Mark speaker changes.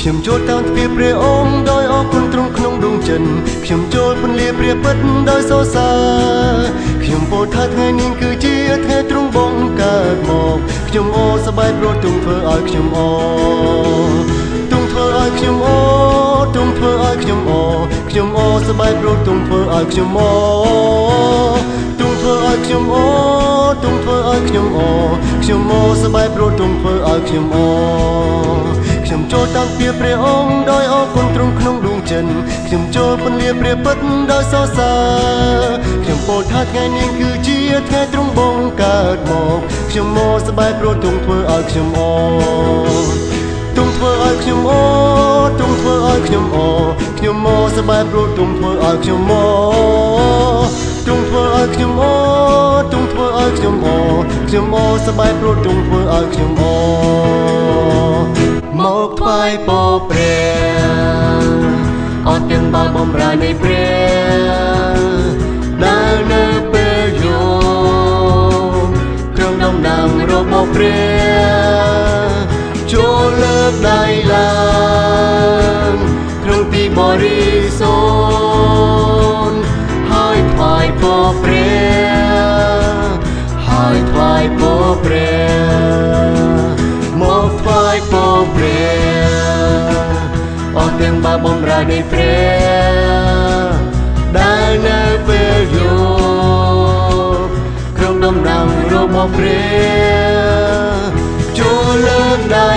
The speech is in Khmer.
Speaker 1: ខ្ញុំចូលតាមទ្វារព្រះអង្គដោយអរគុណទ្រង់ក្នុងដួងចិត្តខ្ញុំចូលពន្លាព្រះពិតដោយសរសើរខ្ញុំពោលថាថ្ងៃនេះគឺជាថ្ងៃទ្រង់បងកើតមកខ្ញុំអូសប្បាយព្រោះទ្រង់ធ្វើឲ្យខ្ញុំអូទ្រង់ធ្វើឲ្យខ្ញុំអូទ្រង់ធ្វើឲ្យខ្ញុំអូខ្ញុំអូសប្បាយព្រោះទ្រង់ធ្វើឲ្យខ្ញុំអូទ្រង់ធ្វើឲ្យខ្ញុំអូទ្រង់ធ្វើឲ្យខ្ញុំអូខ្ញុំអូសប្បាយព្រោះទ្រង់ធ្វើឲ្យខ្ញុំអូ ខ្ញុំចូលតាមពីព្រះអង្គដោយអរគុណទ្រង់ក្នុងដួងចិត្តខ្ញុំចូលពន្លាព្រះពិតដោយសរសើរខ្ញុំពោលថាថ្ងៃនេះគឺជាថ្ងៃទ្រង់បងកើតមកខ្ញុំមកសប្បាយព្រោះទ្រង់ធ្វើឲ្យខ្ញុំអទ្រង់ធ្វើឲ្យខ្ញុំអទ្រង់ធ្វើឲ្យខ្ញុំអខ្ញុំមកសប្បាយព្រោះទ្រង់ធ្វើឲ្យខ្ញុំអទ្រង់ធ្វើឲ្យខ្ញុំអទ្រង់ធ្វើឲ្យខ្ញុំអខ្ញុំអសប្បាយព្រោះទ្រង់ធ្វើឲ្យខ្ញុំអ ពរព្រះអត់ទាំងបាបំរើនៃព្រះដែលនៅពេលយប់ក្រុងដំណាំរបស់ព្រះចូលលើកដៃឡើងក្នុងទីបរិសុទ្ធហើយថ្វាយពរព្រះហើយថ្វាយពរព្រះ ទាំងបាបបំរើនៃព្រះដែលនៅពេលយប់ក្រុងដំណាំរបស់ព្រះចូលលើកដៃ